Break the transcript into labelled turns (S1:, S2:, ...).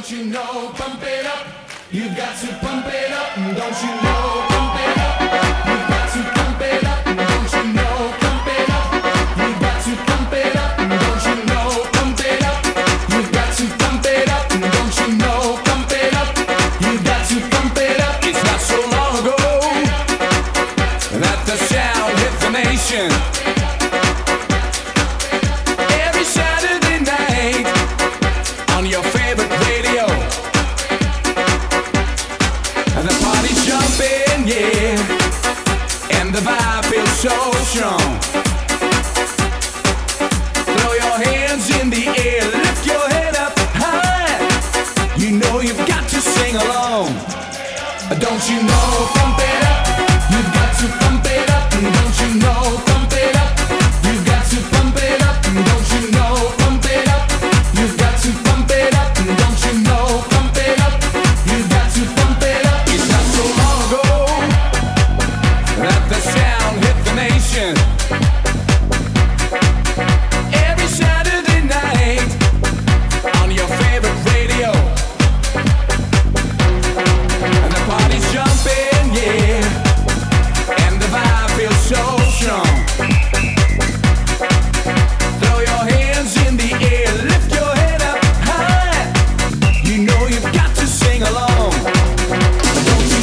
S1: Don't you know? Pump it up. You've got to pump it up. Don't you know? Pump it up. You've got to pump it up. Don't you know? Pump it up. You've got to pump it up. Don't you know? Pump it up. You've got to pump it up. Don't you know? Pump it up. You've got to pump it up. It's not so long ago that the sound hit the nation. and the vibe is so strong. Throw your hands in the air, lift your head up high. You know you've got to sing along. Don't you know? Pump it up. You've got to. Connection. Every Saturday night on your favorite radio. And the party's jumping, yeah. And the vibe feels so strong. Throw your hands in the air, lift your head up high. You know you've got